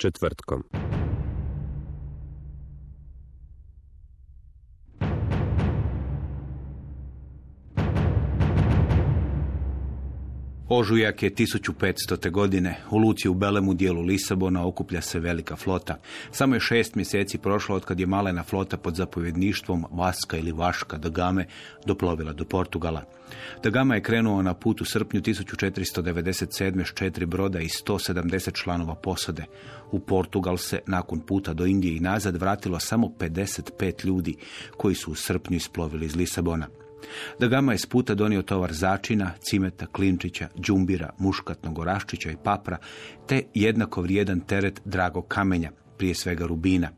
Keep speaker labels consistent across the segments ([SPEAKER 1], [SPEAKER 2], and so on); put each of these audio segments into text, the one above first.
[SPEAKER 1] Četvrtkom.
[SPEAKER 2] Ožujak je 1500. godine. U Luci u Belemu dijelu Lisabona okuplja se velika flota. Samo je šest mjeseci prošlo od kad je malena flota pod zapovjedništvom Vaska ili Vaška da Game doplovila do Portugala. Da Gama je krenuo na put u srpnju 1497. s četiri broda i 170 članova posade. U Portugal se nakon puta do Indije i nazad vratilo samo 55 ljudi koji su u srpnju isplovili iz Lisabona. Da Gama je s puta donio tovar začina, cimeta, klinčića, džumbira, muškatnog oraščića i papra, te jednako vrijedan teret dragog kamenja, prije svega rubina.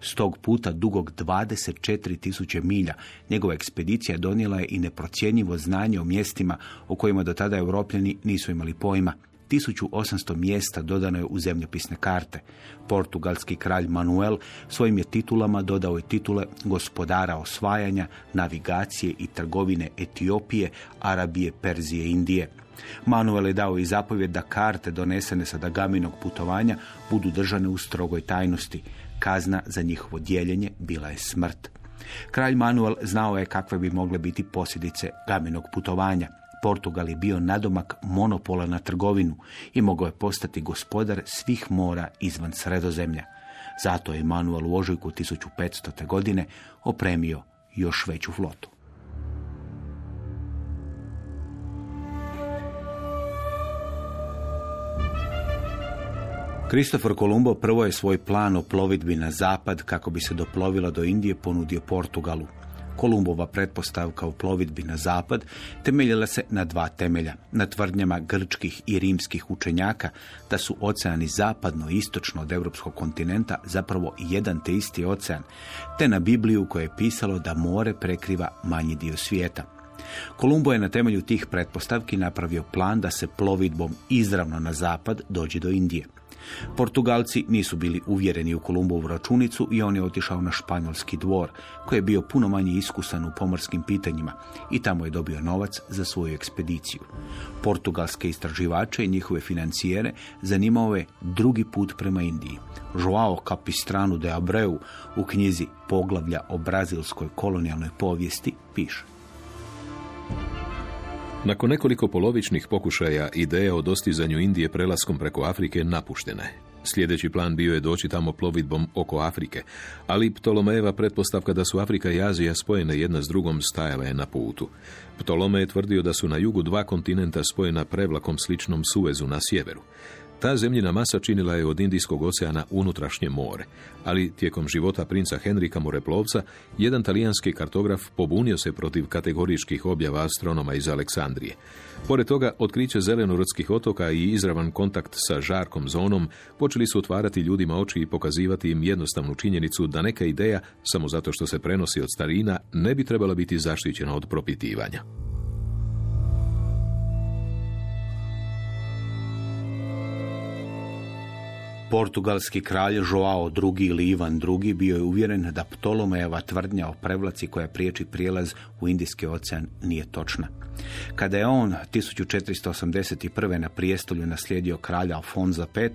[SPEAKER 2] S tog puta dugog 24 tisuće milja njegova ekspedicija donijela je i neprocjenjivo znanje o mjestima o kojima do tada europljani nisu imali pojma. 1800 mjesta dodano je u zemljopisne karte. Portugalski kralj Manuel svojim je titulama dodao i titule gospodara osvajanja, navigacije i trgovine Etiopije, Arabije, Perzije i Indije. Manuel je dao i zapovjed da karte donesene sa Dagaminog putovanja budu držane u strogoj tajnosti. Kazna za njihovo dijeljenje bila je smrt. Kralj Manuel znao je kakve bi mogle biti posljedice Gaminog putovanja. Portugal je bio nadomak monopola na trgovinu i mogao je postati gospodar svih mora izvan sredozemlja. Zato je Manuel u ožujku 1500. godine opremio još veću flotu. Kristofor Kolumbo prvo je svoj plan o plovidbi na zapad kako bi se doplovila do Indije ponudio Portugalu. Kolumbova pretpostavka o plovidbi na zapad temeljila se na dva temelja. Na tvrdnjama grčkih i rimskih učenjaka da su oceani zapadno i istočno od europskog kontinenta zapravo jedan te isti ocean, te na Bibliju koje je pisalo da more prekriva manji dio svijeta. Kolumbo je na temelju tih pretpostavki napravio plan da se plovidbom izravno na zapad dođe do Indije. Portugalci nisu bili uvjereni u Kolumbovu računicu i on je otišao na španjolski dvor, koji je bio puno manje iskusan u pomorskim pitanjima i tamo je dobio novac za svoju ekspediciju. Portugalske istraživače i njihove financijere zanimao je drugi put prema Indiji. Joao Capistrano de Abreu u knjizi Poglavlja o brazilskoj kolonijalnoj povijesti piše.
[SPEAKER 3] Nakon nekoliko polovičnih pokušaja ideja o dostizanju Indije prelaskom preko Afrike napuštena je. Sljedeći plan bio je doći tamo plovidbom oko Afrike, ali Ptolomejeva pretpostavka da su Afrika i Azija spojene jedna s drugom stajala je na putu. Ptolome je tvrdio da su na jugu dva kontinenta spojena prevlakom sličnom Suezu na sjeveru. Ta zemljina masa činila je od Indijskog oceana unutrašnje more, ali tijekom života princa Henrika Moreplovca, jedan talijanski kartograf pobunio se protiv kategoričkih objava astronoma iz Aleksandrije. Pored toga, otkriće zelenorodskih otoka i izravan kontakt sa žarkom zonom počeli su otvarati ljudima oči i pokazivati im jednostavnu činjenicu da neka ideja, samo zato što se prenosi od starina, ne bi trebala biti zaštićena od propitivanja.
[SPEAKER 2] Portugalski kralj Joao II ili Ivan II bio je uvjeren da Ptolomejeva tvrdnja o prevlaci koja priječi prijelaz u Indijski ocean nije točna. Kada je on 1481. na prijestolju naslijedio kralja Alfonza V,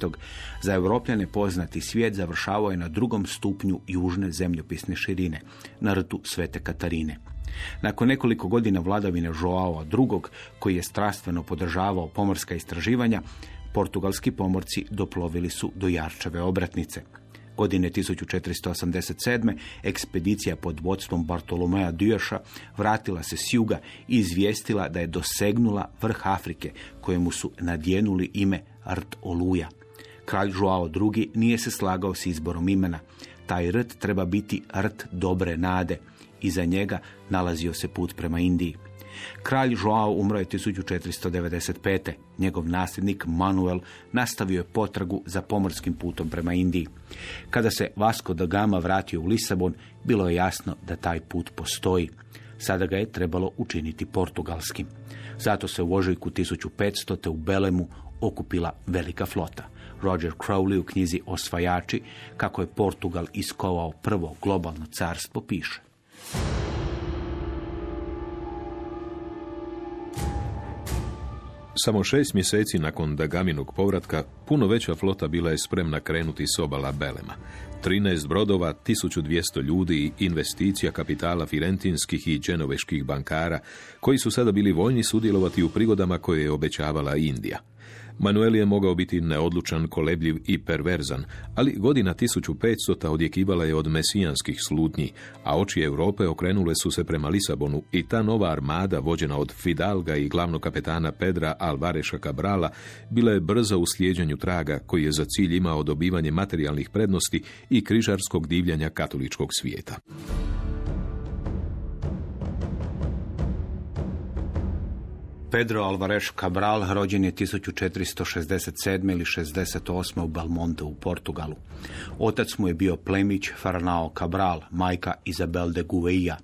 [SPEAKER 2] za Evropljane poznati svijet završavao je na drugom stupnju južne zemljopisne širine, na rtu Svete Katarine. Nakon nekoliko godina vladavine Joao II, koji je strastveno podržavao pomorska istraživanja, portugalski pomorci doplovili su do Jarčeve obratnice. Godine 1487. ekspedicija pod vodstvom Bartolomea Dioša vratila se s juga i izvijestila da je dosegnula vrh Afrike, kojemu su nadjenuli ime Rt Oluja. Kralj Joao II. nije se slagao s izborom imena. Taj rt treba biti rt dobre nade. Iza njega nalazio se put prema Indiji. Kralj Joao umro je 1495. Njegov nasljednik Manuel nastavio je potragu za pomorskim putom prema Indiji. Kada se Vasco da Gama vratio u Lisabon, bilo je jasno da taj put postoji. Sada ga je trebalo učiniti portugalskim. Zato se u ožujku 1500. te u Belemu okupila velika flota. Roger Crowley u knjizi Osvajači, kako je Portugal iskovao prvo globalno carstvo, piše.
[SPEAKER 3] Samo šest mjeseci nakon Dagaminog povratka, puno veća flota bila je spremna krenuti s obala Belema. 13 brodova, 1200 ljudi i investicija kapitala firentinskih i dženoveških bankara, koji su sada bili voljni sudjelovati u prigodama koje je obećavala Indija. Manuel je mogao biti neodlučan, kolebljiv i perverzan, ali godina 1500. odjekivala je od mesijanskih slutnji, a oči Europe okrenule su se prema Lisabonu i ta nova armada, vođena od Fidalga i glavnog kapetana Pedra Alvareša Cabrala, bila je brza u slijeđenju traga koji je za cilj imao dobivanje materijalnih prednosti i križarskog divljanja katoličkog svijeta.
[SPEAKER 2] Pedro Alvarez Cabral rođen je 1467. ili 68. u Belmonte u Portugalu. Otac mu je bio plemić Farnao Cabral, majka Isabel de Gouveia.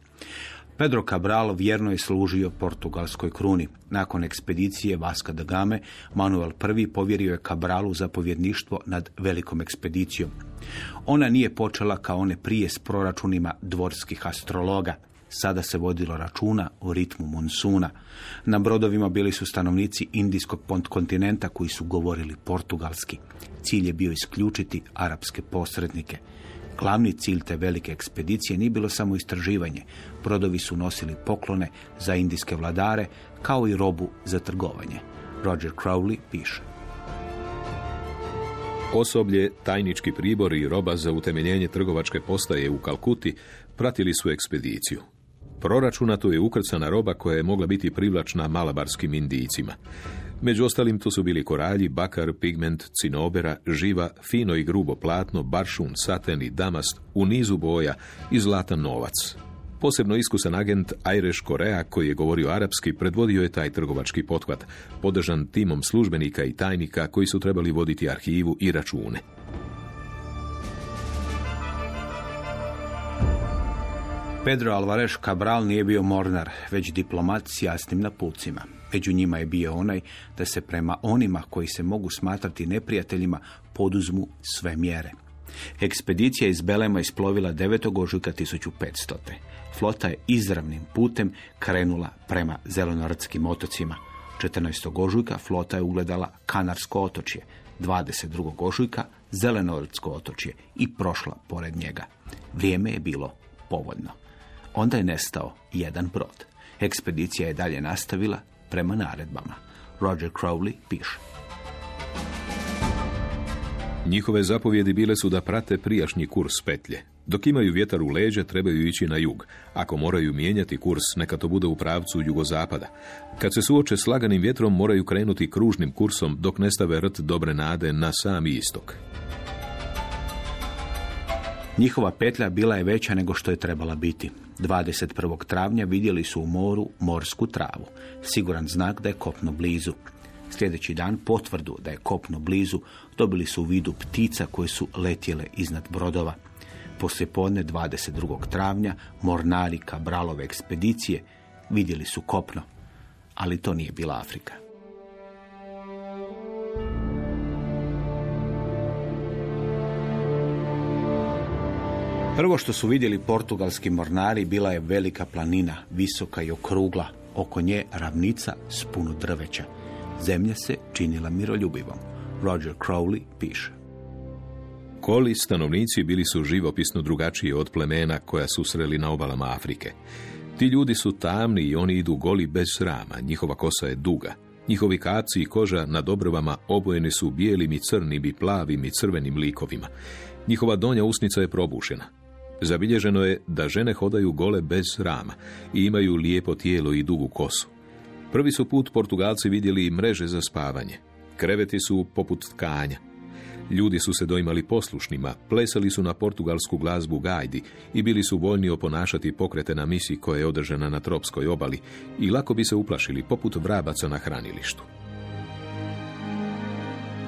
[SPEAKER 2] Pedro Cabral vjerno je služio portugalskoj kruni. Nakon ekspedicije Vasca da Game, Manuel I povjerio je Cabralu zapovjedništvo nad velikom ekspedicijom. Ona nije počela kao one prije s proračunima dvorskih astrologa. Sada se vodilo računa o ritmu monsuna. Na brodovima bili su stanovnici indijskog kontinenta koji su govorili portugalski. Cilj je bio isključiti arapske posrednike. Glavni cilj te velike ekspedicije nije bilo samo istraživanje. Brodovi su nosili poklone za indijske vladare, kao i robu za trgovanje. Roger Crowley piše.
[SPEAKER 3] Osoblje, tajnički pribor i roba za utemeljenje trgovačke postaje u Kalkuti pratili su ekspediciju. Proračunato je ukrcana roba koja je mogla biti privlačna malabarskim indijicima. Među ostalim tu su bili koralji, bakar, pigment, cinobera, živa, fino i grubo platno, baršun, saten i damast, u nizu boja i zlatan novac. Posebno iskusan agent Ajreš Korea, koji je govorio arapski, predvodio je taj trgovački pothvat, podržan timom službenika i tajnika koji su trebali voditi arhivu i račune.
[SPEAKER 2] Pedro Alvarez Cabral nije bio mornar, već diplomat s jasnim napulcima. Među njima je bio onaj da se prema onima koji se mogu smatrati neprijateljima poduzmu sve mjere. Ekspedicija iz Belema isplovila 9. ožujka 1500. Flota je izravnim putem krenula prema zelenoradskim otocima. 14. ožujka flota je ugledala Kanarsko otočje, 22. ožujka Zelenorodsko otočje i prošla pored njega. Vrijeme je bilo povoljno. Onda je nestao jedan brod. Ekspedicija je dalje nastavila prema naredbama. Roger Crowley piše.
[SPEAKER 3] Njihove zapovjedi bile su da prate prijašnji kurs petlje. Dok imaju vjetar u leđa, trebaju ići na jug. Ako moraju mijenjati kurs, neka to bude u pravcu jugozapada. Kad se suoče s laganim vjetrom, moraju krenuti kružnim kursom dok ne stave rt dobre nade na sami istok.
[SPEAKER 2] Njihova petlja bila je veća nego što je trebala biti. 21. travnja vidjeli su u moru morsku travu. Siguran znak da je kopno blizu. Sljedeći dan potvrdu da je kopno blizu dobili su u vidu ptica koje su letjele iznad brodova. Poslije podne 22. travnja mornari Kabralove ekspedicije vidjeli su kopno, ali to nije bila Afrika. Prvo što su vidjeli portugalski mornari bila je velika planina, visoka i okrugla, oko nje ravnica s puno drveća. Zemlja se činila miroljubivom. Roger Crowley piše.
[SPEAKER 3] Koli stanovnici bili su živopisno drugačiji od plemena koja su sreli na obalama Afrike. Ti ljudi su tamni i oni idu goli bez srama, njihova kosa je duga. Njihovi kaci i koža na dobrvama obojeni su bijelim i crnim i plavim i crvenim likovima. Njihova donja usnica je probušena. Zabilježeno je da žene hodaju gole bez rama i imaju lijepo tijelo i dugu kosu. Prvi su put Portugalci vidjeli i mreže za spavanje. Kreveti su poput tkanja. Ljudi su se doimali poslušnima, plesali su na portugalsku glazbu gajdi i bili su voljni oponašati pokrete na misi koja je održana na tropskoj obali i lako bi se uplašili poput vrabaca na hranilištu.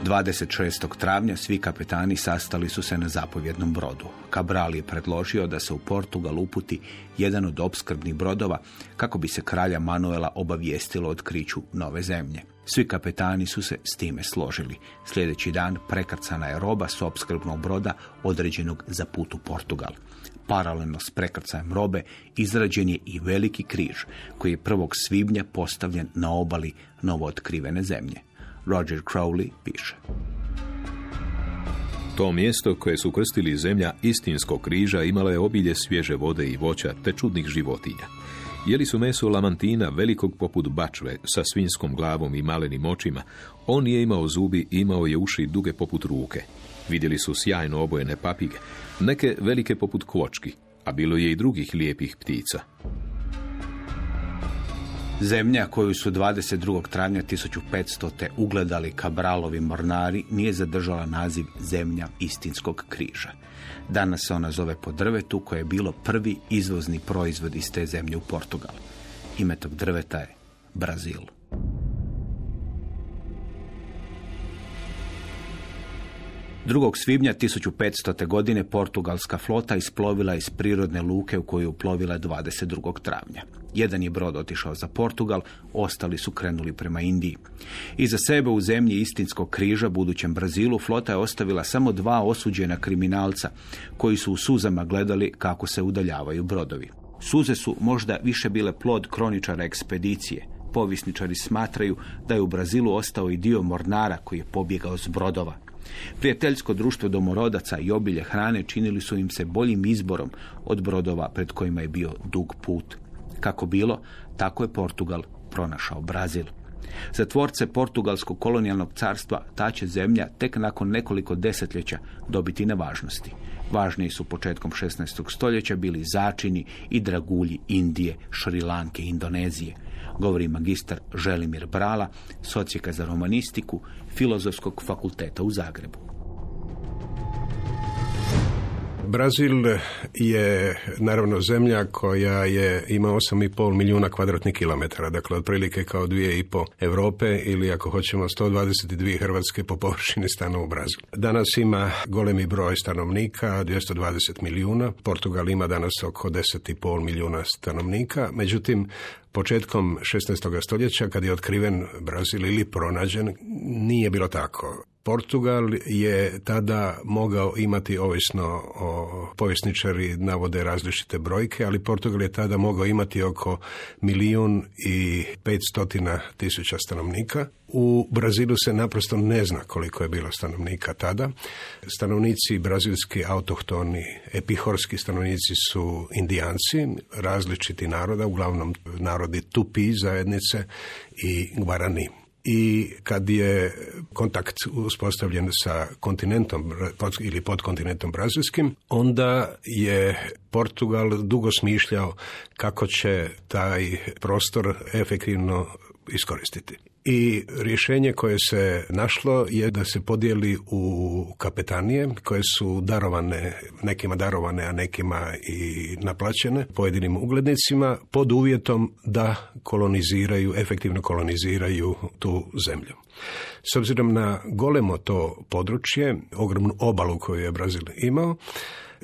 [SPEAKER 2] 26. travnja svi kapetani sastali su se na zapovjednom brodu. Cabral je predložio da se u Portugal uputi jedan od opskrbnih brodova kako bi se kralja Manuela obavijestilo otkriću nove zemlje. Svi kapetani su se s time složili. Sljedeći dan prekrcana je roba s opskrbnog broda određenog za put u Portugal. Paralelno s prekrcajem robe izrađen je i veliki križ koji je 1. svibnja postavljen na obali novo otkrivene zemlje. Roger Crowley piše.
[SPEAKER 3] To mjesto koje su krstili zemlja istinskog križa imalo je obilje svježe vode i voća te čudnih životinja. Jeli su meso lamantina velikog poput bačve sa svinskom glavom i malenim očima, on je imao zubi i imao je uši duge poput ruke. Vidjeli su sjajno obojene papige, neke velike poput kvočki, a bilo je i drugih lijepih ptica.
[SPEAKER 2] Zemlja koju su 22. travnja 1500. te ugledali Kabralovi mornari nije zadržala naziv Zemlja istinskog križa. Danas se ona zove po drvetu koje je bilo prvi izvozni proizvod iz te zemlje u Portugal. Ime tog drveta je Brazil. 2. svibnja 1500. godine portugalska flota isplovila iz prirodne luke u koju je uplovila 22. travnja. Jedan je brod otišao za Portugal, ostali su krenuli prema Indiji. Iza sebe u zemlji istinskog križa, budućem Brazilu, flota je ostavila samo dva osuđena kriminalca, koji su u suzama gledali kako se udaljavaju brodovi. Suze su možda više bile plod kroničara ekspedicije. Povisničari smatraju da je u Brazilu ostao i dio mornara koji je pobjegao s brodova. Prijateljsko društvo domorodaca i obilje hrane činili su im se boljim izborom od brodova pred kojima je bio dug put. Kako bilo, tako je Portugal pronašao Brazil. Za tvorce portugalskog kolonijalnog carstva ta će zemlja tek nakon nekoliko desetljeća dobiti na važnosti. Važniji su početkom 16. stoljeća bili začini i dragulji Indije, Šrilanke Indonezije. Govori magistar Želimir Brala, socijeka za romanistiku Filozofskog fakulteta u Zagrebu.
[SPEAKER 4] Brazil je naravno zemlja koja je ima 8,5 milijuna kvadratnih kilometara, dakle otprilike kao dvije i po Europe ili ako hoćemo 122 Hrvatske po površini stana u Brazil. Danas ima golemi broj stanovnika, 220 milijuna, Portugal ima danas oko 10,5 milijuna stanovnika, međutim početkom 16. stoljeća kad je otkriven Brazil ili pronađen nije bilo tako. Portugal je tada mogao imati, ovisno o povjesničari navode različite brojke, ali Portugal je tada mogao imati oko milijun i petstotina tisuća stanovnika. U Brazilu se naprosto ne zna koliko je bilo stanovnika tada. Stanovnici brazilski autohtoni, epihorski stanovnici su indijanci, različiti naroda, uglavnom narodi Tupi zajednice i Guarani i kad je kontakt uspostavljen sa kontinentom ili podkontinentom brazilskim, onda je Portugal dugo smišljao kako će taj prostor efektivno iskoristiti. I rješenje koje se našlo je da se podijeli u kapetanije koje su darovane, nekima darovane, a nekima i naplaćene pojedinim uglednicima pod uvjetom da koloniziraju, efektivno koloniziraju tu zemlju. S obzirom na golemo to područje, ogromnu obalu koju je Brazil imao,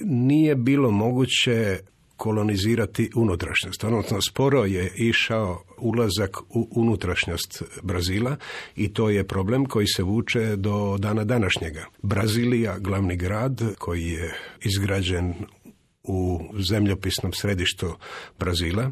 [SPEAKER 4] nije bilo moguće kolonizirati unutrašnjost. Odnosno, sporo je išao ulazak u unutrašnjost Brazila i to je problem koji se vuče do dana današnjega. Brazilija, glavni grad koji je izgrađen u zemljopisnom središtu Brazila,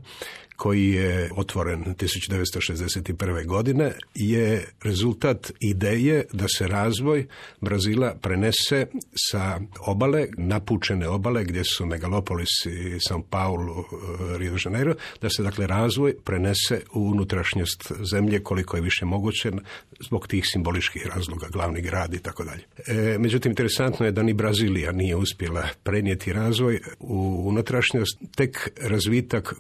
[SPEAKER 4] koji je otvoren 1961. godine je rezultat ideje da se razvoj Brazila prenese sa obale, napučene obale gdje su Megalopolis i São Paulo, e, Rio de Janeiro, da se dakle razvoj prenese u unutrašnjost zemlje koliko je više moguće zbog tih simboličkih razloga, glavni grad i tako dalje. E, međutim, interesantno je da ni Brazilija nije uspjela prenijeti razvoj u unutrašnjost, tek razvitak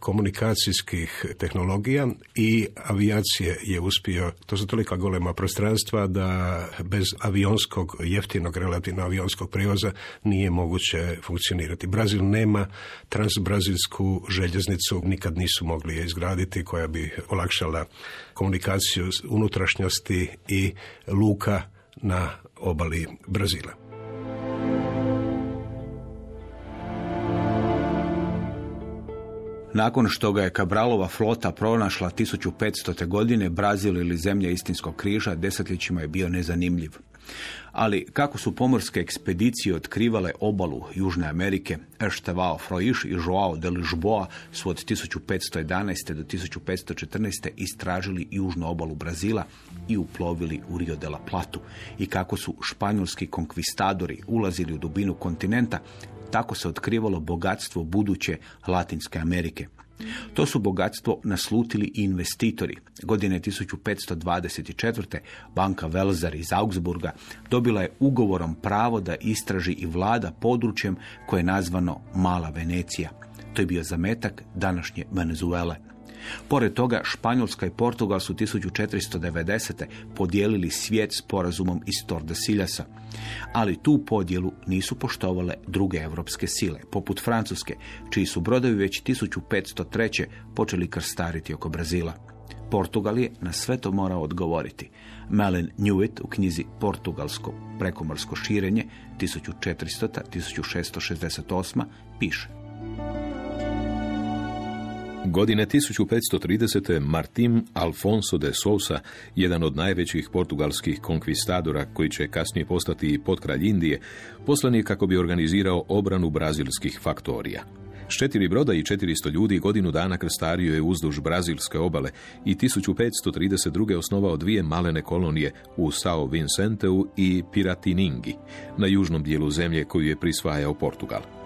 [SPEAKER 4] komunikacijskih tehnologija i avijacije je uspio, to su tolika golema prostranstva da bez avionskog, jeftinog relativno avionskog prijevoza nije moguće funkcionirati. Brazil nema transbrazilsku željeznicu, nikad nisu mogli je izgraditi koja bi olakšala komunikaciju unutrašnjosti i luka na obali Brazila.
[SPEAKER 2] Nakon što ga je Kabralova flota pronašla 1500. godine, Brazil ili zemlja istinskog križa desetljećima je bio nezanimljiv. Ali kako su pomorske ekspedicije otkrivale obalu Južne Amerike, Eštevao Froiš i Joao de Lisboa su od 1511. do 1514. istražili južnu obalu Brazila i uplovili u Rio de la Platu i kako su španjolski konkvistadori ulazili u dubinu kontinenta, tako se otkrivalo bogatstvo buduće Latinske Amerike. To su bogatstvo naslutili i investitori. Godine 1524. banka Velzar iz Augsburga dobila je ugovorom pravo da istraži i vlada područjem koje je nazvano Mala Venecija. To je bio zametak današnje Venezuele. Pored toga, Španjolska i Portugal su 1490. podijelili svijet s porazumom iz Tordesiljasa. Ali tu podjelu nisu poštovale druge europske sile, poput Francuske, čiji su brodovi već 1503. počeli krstariti oko Brazila. Portugal je na sve to morao odgovoriti. Malen Newitt u knjizi Portugalsko prekomorsko širenje 1400-1668 piše.
[SPEAKER 3] Godine 1530. Martim Alfonso de Sousa, jedan od najvećih portugalskih konkvistadora koji će kasnije postati potkralj Indije, poslan je kako bi organizirao obranu brazilskih faktorija. S četiri broda i 400 ljudi godinu dana krstario je uzduž brazilske obale i 1532. osnovao dvije malene kolonije u Sao Vincenteu i Piratiningi, na južnom dijelu zemlje koju je prisvajao Portugal.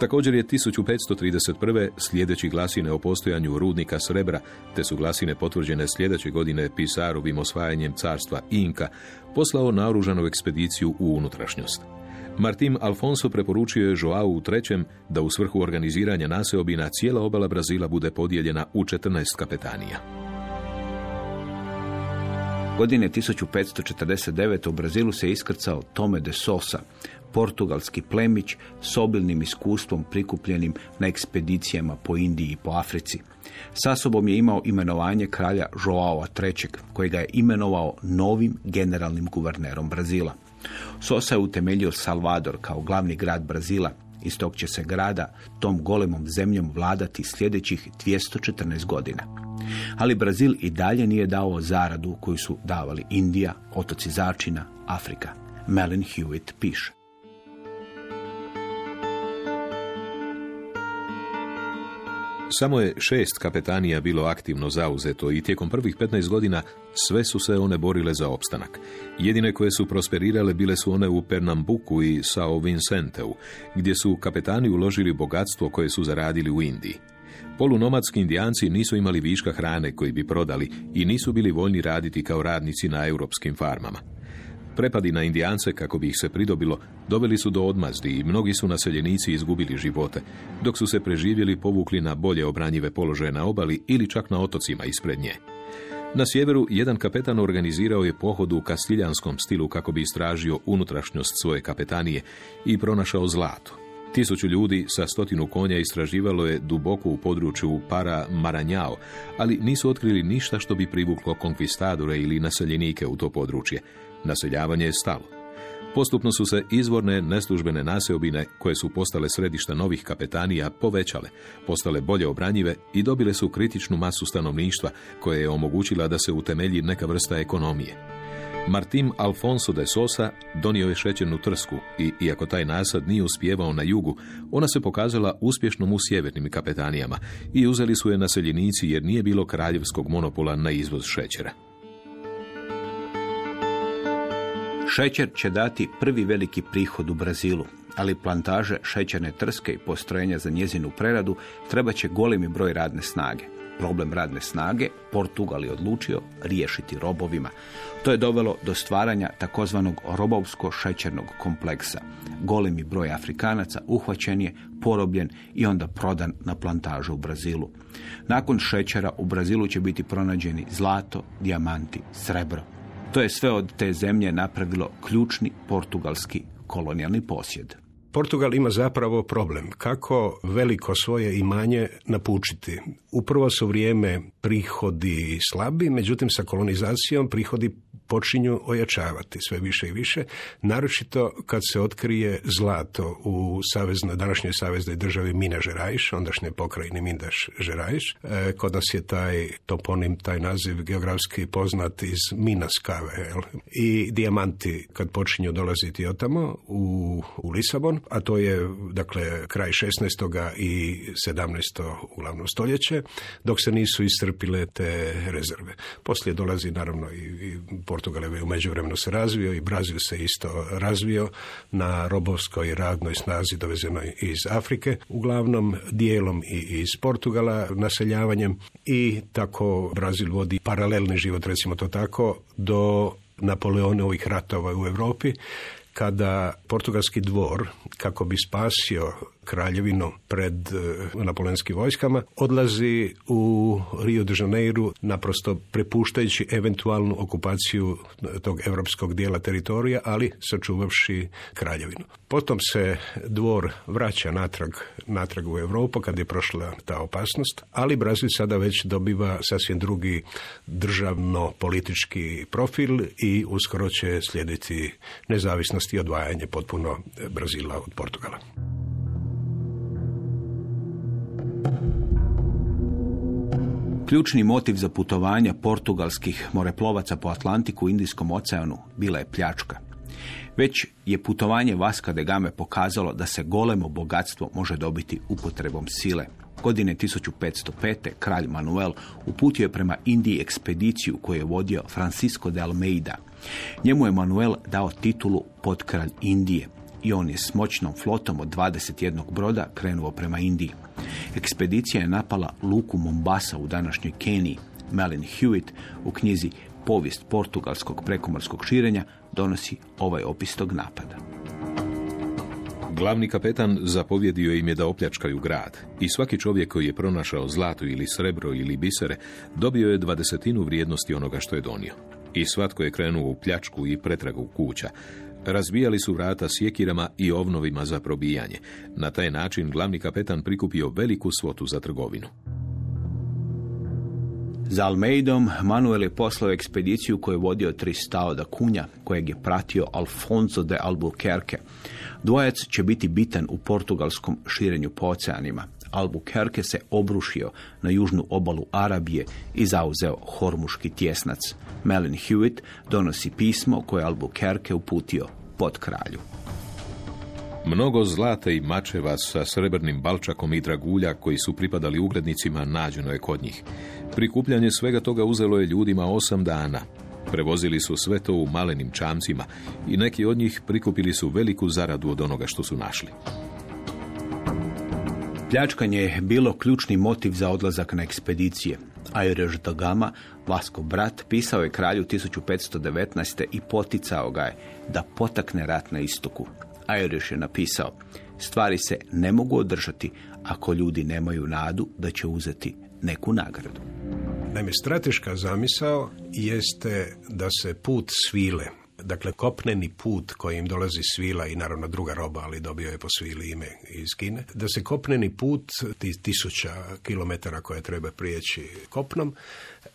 [SPEAKER 3] Također je 1531. sljedeći glasine o postojanju rudnika srebra, te su glasine potvrđene sljedeće godine Pisarovim osvajanjem carstva Inka, poslao naoružanu ekspediciju u unutrašnjost. Martim Alfonso preporučio je Joao trećem da u svrhu organiziranja naseobina cijela obala Brazila bude podijeljena u 14 kapetanija.
[SPEAKER 2] Godine 1549. u Brazilu se iskrcao Tome de Sosa, portugalski plemić s obilnim iskustvom prikupljenim na ekspedicijama po Indiji i po Africi. Sa sobom je imao imenovanje kralja Joao III, koji ga je imenovao novim generalnim guvernerom Brazila. Sosa je utemeljio Salvador kao glavni grad Brazila. Iz tog će se grada tom golemom zemljom vladati sljedećih 214 godina. Ali Brazil i dalje nije dao zaradu koju su davali Indija, otoci Začina, Afrika. Melin Hewitt piše.
[SPEAKER 3] Samo je šest kapetanija bilo aktivno zauzeto i tijekom prvih 15 godina sve su se one borile za opstanak. Jedine koje su prosperirale bile su one u Pernambuku i Sao Vincenteu, gdje su kapetani uložili bogatstvo koje su zaradili u Indiji. Polunomadski indijanci nisu imali viška hrane koji bi prodali i nisu bili voljni raditi kao radnici na europskim farmama. Prepadi na indijance, kako bi ih se pridobilo, doveli su do odmazdi i mnogi su naseljenici izgubili živote, dok su se preživjeli povukli na bolje obranjive položaje na obali ili čak na otocima ispred nje. Na sjeveru jedan kapetan organizirao je pohod u kastiljanskom stilu kako bi istražio unutrašnjost svoje kapetanije i pronašao zlato. Tisuću ljudi sa stotinu konja istraživalo je duboko u području para Maranjao, ali nisu otkrili ništa što bi privuklo konkvistadore ili naseljenike u to područje. Naseljavanje je stalo. Postupno su se izvorne neslužbene naseobine, koje su postale središta novih kapetanija, povećale, postale bolje obranjive i dobile su kritičnu masu stanovništva, koje je omogućila da se utemelji neka vrsta ekonomije. Martim Alfonso de Sosa donio je šećernu trsku i, iako taj nasad nije uspjevao na jugu, ona se pokazala uspješnom u sjevernim kapetanijama i uzeli su je naseljenici jer nije bilo kraljevskog monopola na izvoz šećera.
[SPEAKER 2] Šećer će dati prvi veliki prihod u Brazilu, ali plantaže šećerne trske i postrojenja za njezinu preradu treba će golemi broj radne snage. Problem radne snage Portugal je odlučio riješiti robovima. To je dovelo do stvaranja takozvanog robovsko-šećernog kompleksa. Golemi broj Afrikanaca uhvaćen je, porobljen i onda prodan na plantažu u Brazilu. Nakon šećera u Brazilu će biti pronađeni zlato, dijamanti, srebro. To je sve od te zemlje napravilo ključni portugalski kolonijalni posjed.
[SPEAKER 4] Portugal ima zapravo problem kako veliko svoje imanje napučiti. Upravo su vrijeme prihodi slabi, međutim sa kolonizacijom prihodi počinju ojačavati sve više i više, naročito kad se otkrije zlato u saveznoj, današnjoj saveznoj državi Mina Žerajiš, ondašnje pokrajine Mindaš Žerajiš. E, kod nas je taj toponim, taj naziv geografski poznat iz Mina skave. I dijamanti kad počinju dolaziti od tamo u, u Lisabon, a to je dakle kraj 16. i 17. uglavnom stoljeće, dok se nisu iscrpile te rezerve. Poslije dolazi naravno i, i Portugal je u međuvremenu se razvio i Brazil se isto razvio na robovskoj radnoj snazi dovezenoj iz Afrike, uglavnom dijelom i iz Portugala naseljavanjem i tako Brazil vodi paralelni život, recimo to tako, do Napoleonovih ratova u Europi kada portugalski dvor, kako bi spasio kraljevinu pred e, napoleonskim vojskama, odlazi u Rio de Janeiro naprosto prepuštajući eventualnu okupaciju tog europskog dijela teritorija, ali sačuvavši kraljevinu. Potom se dvor vraća natrag, natrag u Europu kad je prošla ta opasnost, ali Brazil sada već dobiva sasvim drugi državno-politički profil i uskoro će slijediti nezavisnost i odvajanje potpuno Brazila od Portugala.
[SPEAKER 2] Ključni motiv za putovanja portugalskih moreplovaca po Atlantiku i Indijskom oceanu bila je pljačka. Već je putovanje Vaska de Game pokazalo da se golemo bogatstvo može dobiti upotrebom sile. Godine 1505. kralj Manuel uputio je prema Indiji ekspediciju koju je vodio Francisco de Almeida. Njemu je Manuel dao titulu podkralj Indije i on je s moćnom flotom od 21 broda krenuo prema Indiji. Ekspedicija je napala luku Mombasa u današnjoj Keniji. Melin Hewitt u knjizi Povijest portugalskog prekomorskog širenja donosi ovaj opis tog napada.
[SPEAKER 3] Glavni kapetan zapovjedio im je da opljačkaju grad i svaki čovjek koji je pronašao zlato ili srebro ili bisere dobio je dvadesetinu vrijednosti onoga što je donio. I svatko je krenuo u pljačku i pretragu kuća. Razbijali su vrata sjekirama i ovnovima za probijanje. Na taj način glavni kapetan prikupio veliku svotu za trgovinu.
[SPEAKER 2] Za Almeidom Manuel je poslao ekspediciju koju je vodio Tristao da Kunja, kojeg je pratio Alfonso de Albuquerque. Dvojac će biti bitan u portugalskom širenju po oceanima. Albuquerque se obrušio na južnu obalu Arabije i zauzeo hormuški tjesnac. Melin Hewitt donosi pismo koje Albuquerque uputio pod kralju.
[SPEAKER 3] Mnogo zlata i mačeva sa srebrnim balčakom i dragulja koji su pripadali uglednicima nađeno je kod njih. Prikupljanje svega toga uzelo je ljudima osam dana. Prevozili su sve to u malenim čamcima i neki od njih prikupili su veliku zaradu od onoga što su našli.
[SPEAKER 2] Pljačkanje je bilo ključni motiv za odlazak na ekspedicije. Ajrež da Gama, Vasko brat, pisao je kralju 1519. i poticao ga je da potakne rat na istoku. Ajreš je napisao, stvari se ne mogu održati ako ljudi nemaju nadu da će uzeti neku nagradu.
[SPEAKER 4] Naime, strateška zamisao jeste da se put svile, dakle kopneni put kojim dolazi svila i naravno druga roba, ali dobio je po svili ime iz Kine, da se kopneni put tisuća kilometara koje treba prijeći kopnom,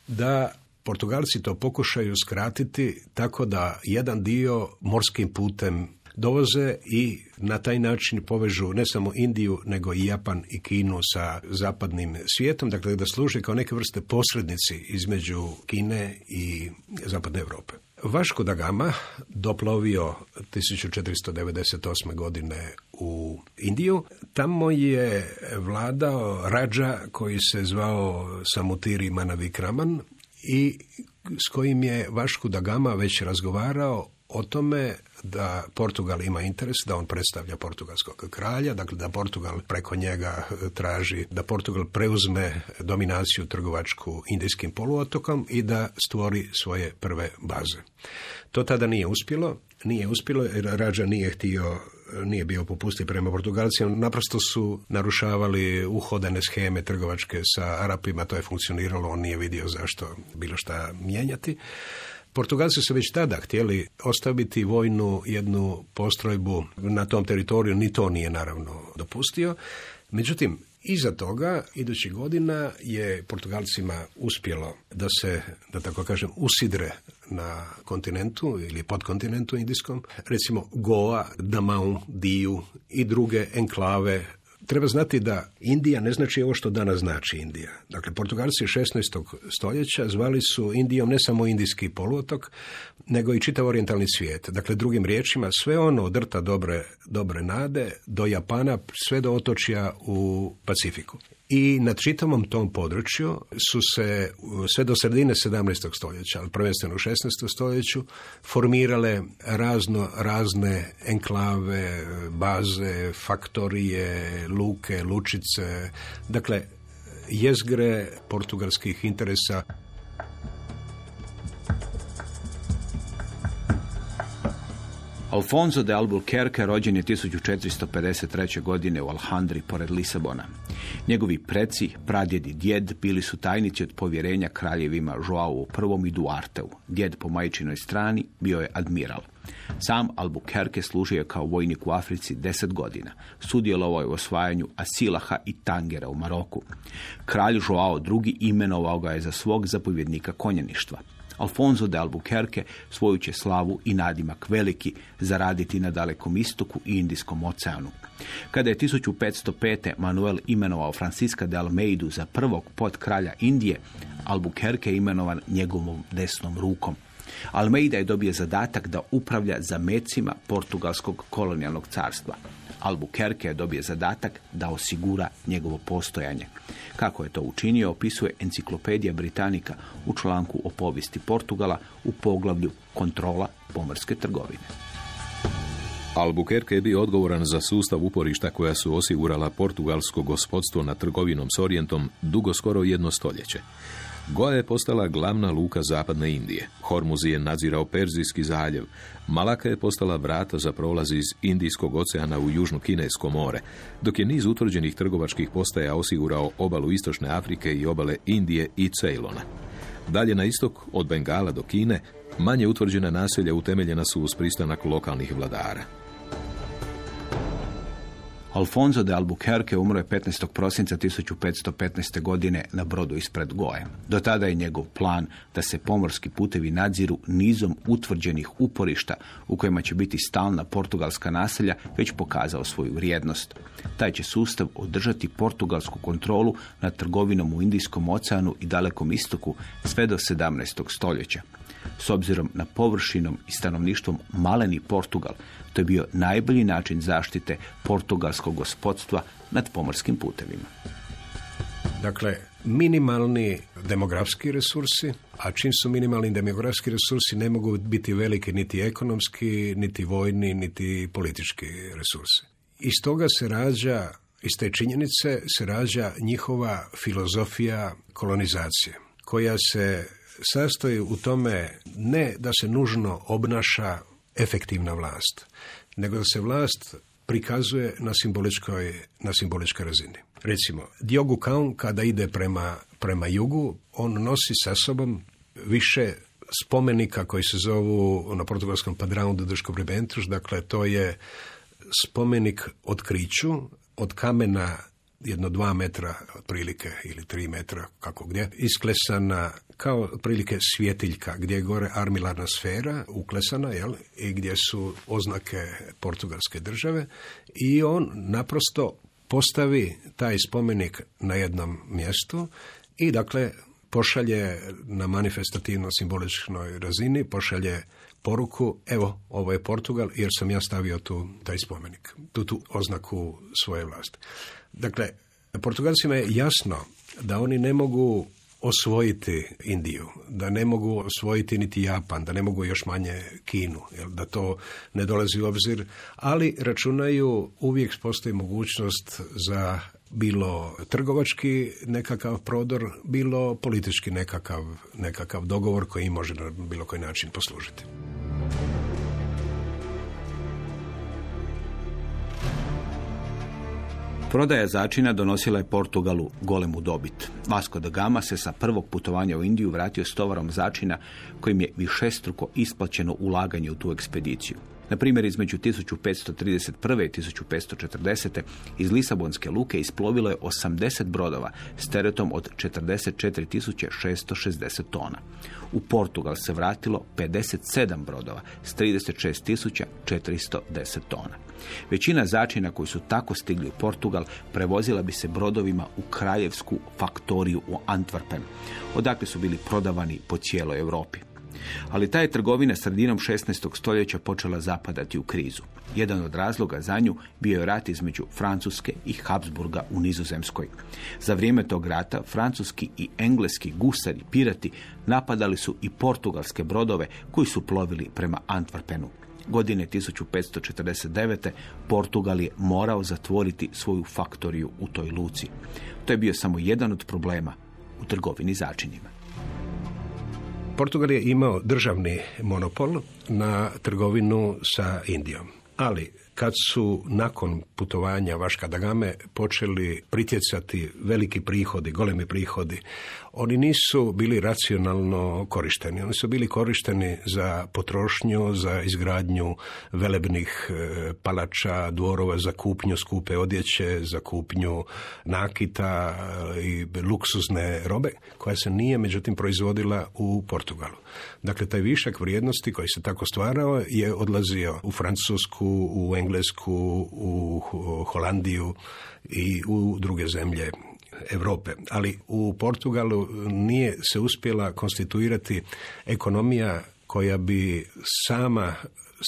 [SPEAKER 4] da Portugalci to pokušaju skratiti tako da jedan dio morskim putem dovoze i na taj način povežu ne samo Indiju, nego i Japan i Kinu sa zapadnim svijetom, dakle da služe kao neke vrste posrednici između Kine i zapadne Europe. Vaško da Gama doplovio 1498. godine u Indiju. Tamo je vladao rađa koji se zvao Samutiri Manavikraman i s kojim je Vašku da Gama već razgovarao o tome da Portugal ima interes, da on predstavlja portugalskog kralja, dakle da Portugal preko njega traži da Portugal preuzme dominaciju trgovačku indijskim poluotokom i da stvori svoje prve baze. To tada nije uspjelo, nije uspjelo jer Rađa nije htio nije bio popusti prema Portugalcima, naprosto su narušavali uhodane scheme trgovačke sa Arapima, to je funkcioniralo, on nije vidio zašto bilo šta mijenjati. Portugalci su već tada htjeli ostaviti vojnu jednu postrojbu na tom teritoriju, ni to nije naravno dopustio. Međutim, Iza toga, idućih godina, je Portugalcima uspjelo da se, da tako kažem, usidre na kontinentu ili podkontinentu indijskom, recimo Goa, Damaun, Diju i druge enklave Treba znati da Indija ne znači ovo što danas znači Indija. Dakle, Portugalci 16. stoljeća zvali su Indijom ne samo indijski poluotok, nego i čitav orientalni svijet. Dakle, drugim riječima, sve ono od rta dobre, dobre nade do Japana, sve do otočja u Pacifiku i na čitavom tom području su se sve do sredine 17. stoljeća, ali prvenstveno u 16. stoljeću, formirale razno razne enklave, baze, faktorije, luke, lučice, dakle jezgre portugalskih interesa
[SPEAKER 2] Alfonso de Albuquerque rođen je 1453. godine u Alhandri pored Lisabona. Njegovi preci, pradjed i djed bili su tajnici od povjerenja kraljevima Joao I i Duarteu. Djed po majčinoj strani bio je admiral. Sam Albuquerque služio kao vojnik u Africi deset godina. Sudjelovao je u osvajanju Asilaha i Tangera u Maroku. Kralj Joao II imenovao ga je za svog zapovjednika konjeništva. Alfonso de Albuquerque svoju će slavu i nadimak veliki zaraditi na dalekom istoku i Indijskom oceanu. Kada je 1505. Manuel imenovao Francisca de Almeidu za prvog pod kralja Indije, Albuquerque je imenovan njegovom desnom rukom. Almeida je dobio zadatak da upravlja zamecima portugalskog kolonijalnog carstva. Albuquerque je dobio zadatak da osigura njegovo postojanje. Kako je to učinio, opisuje enciklopedija Britanika u članku o povijesti Portugala u poglavlju kontrola pomorske trgovine.
[SPEAKER 3] Albuquerque je bio odgovoran za sustav uporišta koja su osigurala portugalsko gospodstvo nad trgovinom s Orijentom dugo skoro jedno stoljeće. Goa je postala glavna luka zapadne Indije. Hormuz je nadzirao Perzijski zaljev. Malaka je postala vrata za prolaz iz Indijskog oceana u Južno Kinesko more, dok je niz utvrđenih trgovačkih postaja osigurao obalu Istočne Afrike i obale Indije i Ceylona. Dalje na istok, od Bengala do Kine, manje utvrđena naselja utemeljena su uz pristanak lokalnih vladara.
[SPEAKER 2] Alfonso de Albuquerque umro je 15. prosinca 1515. godine na brodu ispred Goje. Do tada je njegov plan da se pomorski putevi nadziru nizom utvrđenih uporišta u kojima će biti stalna portugalska naselja već pokazao svoju vrijednost. Taj će sustav održati portugalsku kontrolu nad trgovinom u Indijskom oceanu i dalekom istoku sve do 17. stoljeća. S obzirom na površinom i stanovništvom maleni Portugal, to je bio najbolji način zaštite portugalskog gospodstva nad pomorskim putevima.
[SPEAKER 4] Dakle, minimalni demografski resursi, a čim su minimalni demografski resursi ne mogu biti veliki niti ekonomski, niti vojni, niti politički resursi. Iz toga se rađa, iz te činjenice se rađa njihova filozofija kolonizacije, koja se sastoji u tome ne da se nužno obnaša efektivna vlast, nego da se vlast prikazuje na simboličkoj, na simboličkoj razini. Recimo, Diogu Kaun kada ide prema, prema jugu, on nosi sa sobom više spomenika koji se zovu na portugalskom Padrão de Descobrimentos, dakle to je spomenik otkriću od kamena jedno dva metra otprilike ili tri metra, kako gdje, isklesana kao otprilike svjetiljka gdje je gore armilarna sfera uklesana jel, i gdje su oznake portugalske države i on naprosto postavi taj spomenik na jednom mjestu i dakle pošalje na manifestativno simboličnoj razini, pošalje poruku, evo, ovo je Portugal, jer sam ja stavio tu taj spomenik, tu, tu oznaku svoje vlasti. Dakle, Portugalcima je jasno da oni ne mogu osvojiti Indiju, da ne mogu osvojiti niti Japan, da ne mogu još manje Kinu, jel, da to ne dolazi u obzir, ali računaju uvijek postoji mogućnost za bilo trgovački nekakav prodor, bilo politički nekakav, nekakav dogovor koji može na bilo koji način poslužiti.
[SPEAKER 2] Prodaja začina donosila je Portugalu golemu dobit. Vasco da Gama se sa prvog putovanja u Indiju vratio s tovarom začina kojim je višestruko isplaćeno ulaganje u tu ekspediciju. Na primjer, između 1531. i 1540. iz Lisabonske luke isplovilo je 80 brodova s teretom od 44.660 tona. U Portugal se vratilo 57 brodova s 36.410 tona. Većina začina koji su tako stigli u Portugal prevozila bi se brodovima u kraljevsku faktoriju u Antwerpen, odakle su bili prodavani po cijeloj Europi. Ali ta je trgovina sredinom 16. stoljeća počela zapadati u krizu. Jedan od razloga za nju bio je rat između Francuske i Habsburga u Nizozemskoj. Za vrijeme tog rata francuski i engleski gusari pirati napadali su i portugalske brodove koji su plovili prema Antwerpenu. Godine 1549. Portugal je morao zatvoriti svoju faktoriju u toj luci. To je bio samo jedan od problema u trgovini začinjima.
[SPEAKER 4] Portugal je imao državni monopol na trgovinu sa Indijom, ali kad su nakon putovanja Vaška Dagame počeli pritjecati veliki prihodi, golemi prihodi, oni nisu bili racionalno korišteni. Oni su bili korišteni za potrošnju, za izgradnju velebnih e, palača, dvorova, za kupnju skupe odjeće, za kupnju nakita e, i luksuzne robe, koja se nije međutim proizvodila u Portugalu. Dakle, taj višak vrijednosti koji se tako stvarao je odlazio u Francusku, u Englesku, u Holandiju i u druge zemlje Europe, ali u Portugalu nije se uspjela konstituirati ekonomija koja bi sama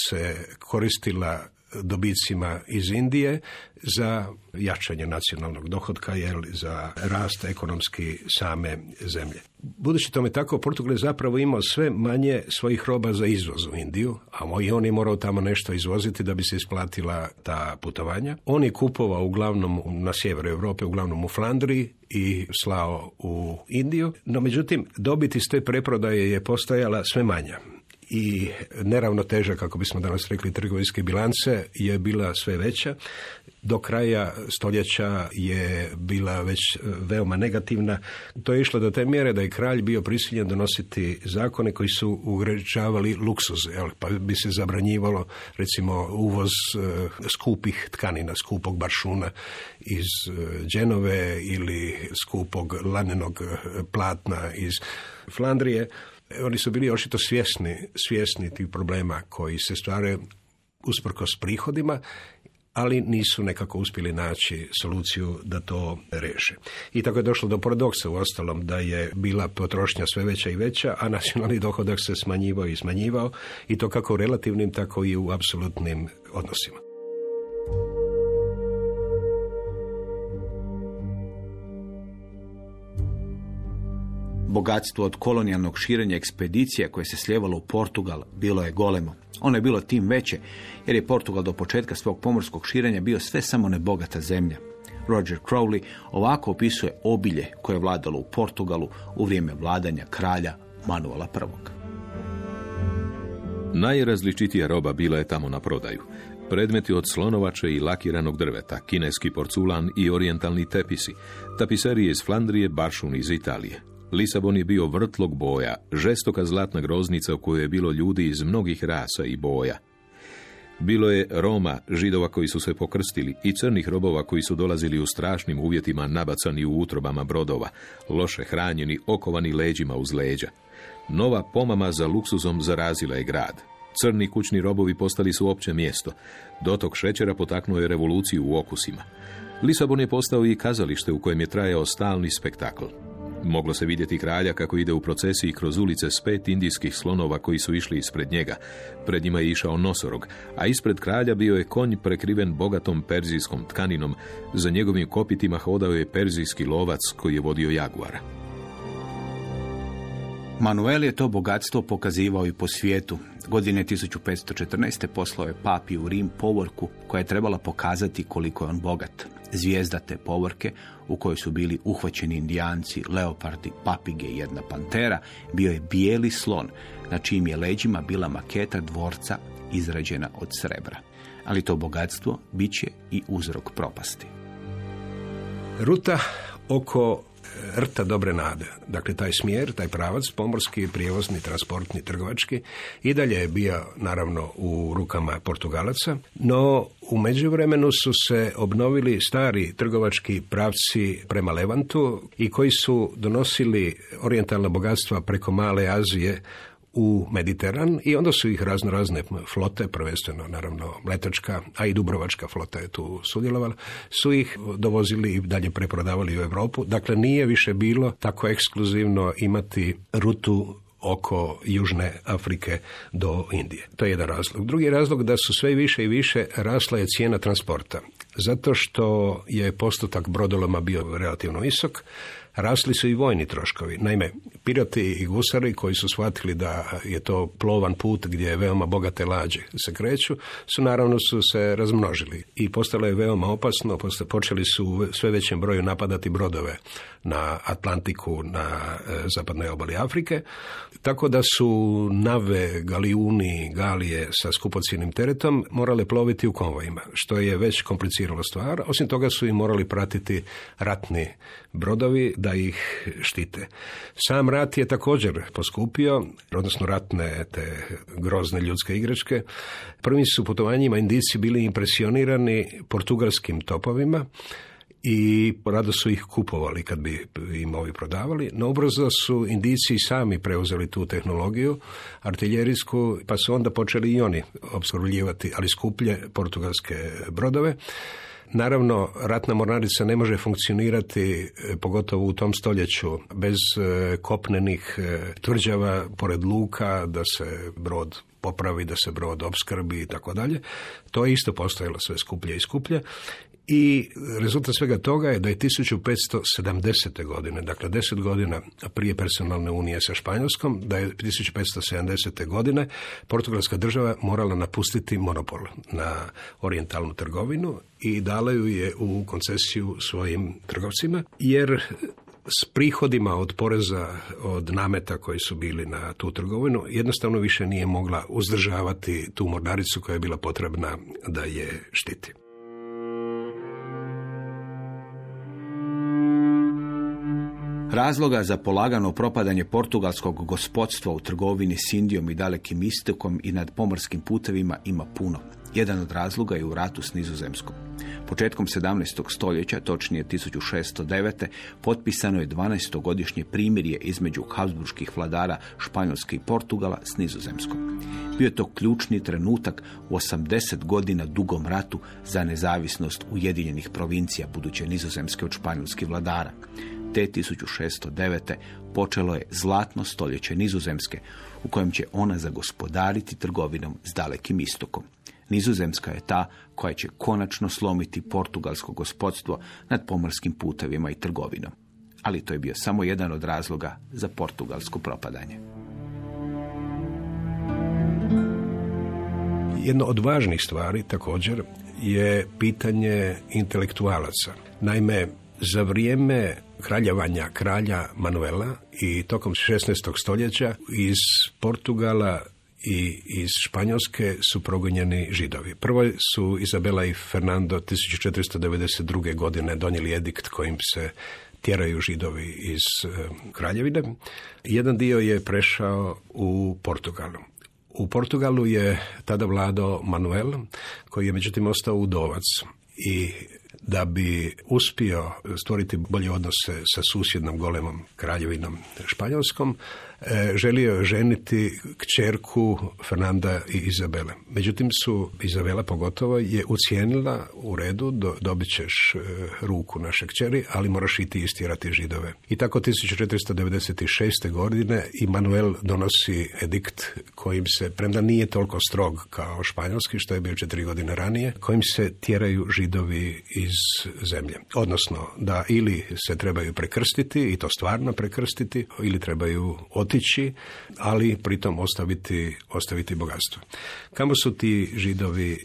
[SPEAKER 4] se koristila dobicima iz Indije za jačanje nacionalnog dohotka, jel, za rast ekonomski same zemlje. Budući tome tako, Portugal je zapravo imao sve manje svojih roba za izvoz u Indiju, a i on je morao tamo nešto izvoziti da bi se isplatila ta putovanja. On je kupovao uglavnom na sjeveru Europe, uglavnom u Flandriji i slao u Indiju, no međutim dobiti iz te preprodaje je postajala sve manja i neravnoteža, kako bismo danas rekli, trgovinske bilance je bila sve veća. Do kraja stoljeća je bila već e, veoma negativna. To je išlo do te mjere da je kralj bio prisiljen donositi zakone koji su ugrađavali luksuze, pa bi se zabranjivalo recimo uvoz e, skupih tkanina, skupog baršuna iz e, Dženove ili skupog lanenog platna iz Flandrije oni su bili očito svjesni, svjesni tih problema koji se stvaraju usprkos prihodima, ali nisu nekako uspjeli naći soluciju da to reše. I tako je došlo do paradoksa u ostalom da je bila potrošnja sve veća i veća, a nacionalni dohodak se smanjivao i smanjivao i to kako u relativnim, tako i u apsolutnim odnosima.
[SPEAKER 2] Bogatstvo od kolonijalnog širenja ekspedicija koje se sljevalo u Portugal bilo je golemo. Ono je bilo tim veće jer je Portugal do početka svog pomorskog širenja bio sve samo nebogata zemlja. Roger Crowley ovako opisuje obilje koje je vladalo u Portugalu u vrijeme vladanja kralja Manuela I.
[SPEAKER 3] Najrazličitija roba bila je tamo na prodaju. Predmeti od slonovače i lakiranog drveta, kineski porculan i orijentalni tepisi, tapiserije iz Flandrije, baršun iz Italije, Lisabon je bio vrtlog boja, žestoka zlatna groznica u kojoj je bilo ljudi iz mnogih rasa i boja. Bilo je Roma, židova koji su se pokrstili i crnih robova koji su dolazili u strašnim uvjetima nabacani u utrobama brodova, loše hranjeni, okovani leđima uz leđa. Nova pomama za luksuzom zarazila je grad. Crni kućni robovi postali su opće mjesto. Dotok šećera potaknuo je revoluciju u okusima. Lisabon je postao i kazalište u kojem je trajao stalni spektakl. Moglo se vidjeti kralja kako ide u procesiji kroz ulice s pet indijskih slonova koji su išli ispred njega. Pred njima je išao nosorog, a ispred kralja bio je konj prekriven bogatom perzijskom tkaninom. Za njegovim kopitima hodao je perzijski lovac koji je vodio jaguara.
[SPEAKER 2] Manuel je to bogatstvo pokazivao i po svijetu. Godine 1514. poslao je papi u Rim povorku koja je trebala pokazati koliko je on bogat. Zvijezda te povorke u kojoj su bili uhvaćeni indijanci, leopardi, papige i jedna pantera, bio je bijeli slon na čijim je leđima bila maketa dvorca izrađena od srebra. Ali to bogatstvo bit će i uzrok propasti.
[SPEAKER 4] Ruta oko rta dobre nade. Dakle, taj smjer, taj pravac, pomorski, prijevozni, transportni, trgovački, i dalje je bio, naravno, u rukama Portugalaca, no u međuvremenu su se obnovili stari trgovački pravci prema Levantu i koji su donosili orijentalna bogatstva preko Male Azije u Mediteran i onda su ih razno razne flote, prvenstveno naravno letačka, a i dubrovačka flota je tu sudjelovala, su ih dovozili i dalje preprodavali u Europu. Dakle, nije više bilo tako ekskluzivno imati rutu oko Južne Afrike do Indije. To je jedan razlog. Drugi razlog da su sve više i više rasla je cijena transporta. Zato što je postotak brodoloma bio relativno visok, rasli su i vojni troškovi. Naime, pirati i gusari koji su shvatili da je to plovan put gdje je veoma bogate lađe se kreću, su naravno su se razmnožili i postalo je veoma opasno, počeli su u sve većem broju napadati brodove na Atlantiku, na e, zapadnoj obali Afrike, tako da su nave, galijuni, galije sa skupocijenim teretom morale ploviti u konvojima, što je već kompliciralo stvar. Osim toga su i morali pratiti ratni brodovi da ih štite. Sam rat je također poskupio, odnosno ratne te grozne ljudske igračke. Prvim su putovanjima Indici bili impresionirani portugalskim topovima, i rado su ih kupovali kad bi im ovi prodavali. No ubrzo su Indici sami preuzeli tu tehnologiju artiljerijsku, pa su onda počeli i oni obskrvljivati, ali skuplje portugalske brodove. Naravno, ratna mornarica ne može funkcionirati, e, pogotovo u tom stoljeću, bez e, kopnenih e, tvrđava pored luka, da se brod popravi, da se brod opskrbi i tako dalje. To je isto postojalo sve skuplje i skuplje i rezultat svega toga je da je 1570. godine, dakle 10 godina prije personalne unije sa Španjolskom, da je 1570. godine Portugalska država morala napustiti monopol na orijentalnu trgovinu i dala ju je u koncesiju svojim trgovcima, jer s prihodima od poreza, od nameta koji su bili na tu trgovinu, jednostavno više nije mogla uzdržavati tu mornaricu koja je bila potrebna da je štiti.
[SPEAKER 2] Razloga za polagano propadanje portugalskog gospodstva u trgovini s Indijom i dalekim istokom i nad pomorskim putevima ima puno. Jedan od razloga je u ratu s nizozemskom. Početkom 17. stoljeća, točnije 1609. potpisano je 12-godišnje primirje između Habsburških vladara Španjolske i Portugala s nizozemskom. Bio je to ključni trenutak u 80 godina dugom ratu za nezavisnost Ujedinjenih provincija buduće nizozemske od španjolskih vladara te 1609. počelo je zlatno stoljeće nizozemske u kojem će ona zagospodariti trgovinom s dalekim istokom. Nizozemska je ta koja će konačno slomiti portugalsko gospodstvo nad pomorskim putevima i trgovinom. Ali to je bio samo jedan od razloga za portugalsko propadanje.
[SPEAKER 4] Jedno od važnih stvari također je pitanje intelektualaca. Naime, za vrijeme kraljevanja kralja Manuela i tokom 16. stoljeća iz Portugala i iz Španjolske su progonjeni židovi. Prvo su Izabela i Fernando 1492. godine donijeli edikt kojim se tjeraju židovi iz e, kraljevine. Jedan dio je prešao u Portugalu. U Portugalu je tada vladao Manuel, koji je međutim ostao udovac i da bi uspio stvoriti bolje odnose sa susjednom golemom kraljevinom Španjolskom, želio je ženiti kćerku Fernanda i Izabele. Međutim su, Izabela pogotovo, je ucijenila u redu, do, dobit ćeš e, ruku naše kćeri, ali moraš i ti istjerati židove. I tako 1496. godine Immanuel donosi edikt kojim se, premda nije toliko strog kao španjolski, što je bio četiri godine ranije, kojim se tjeraju židovi iz zemlje. Odnosno da ili se trebaju prekrstiti, i to stvarno prekrstiti, ili trebaju otići, ali pritom ostaviti, ostaviti bogatstvo. Kamo su ti židovi e,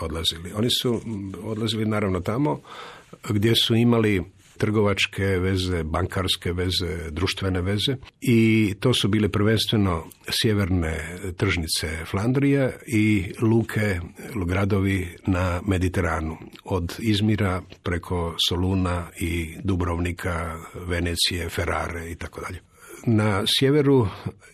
[SPEAKER 4] odlazili? Oni su odlazili naravno tamo gdje su imali trgovačke veze, bankarske veze, društvene veze i to su bile prvenstveno sjeverne tržnice Flandrije i luke, gradovi na Mediteranu. Od Izmira preko Soluna i Dubrovnika, Venecije, Ferrare i tako dalje. Na sjeveru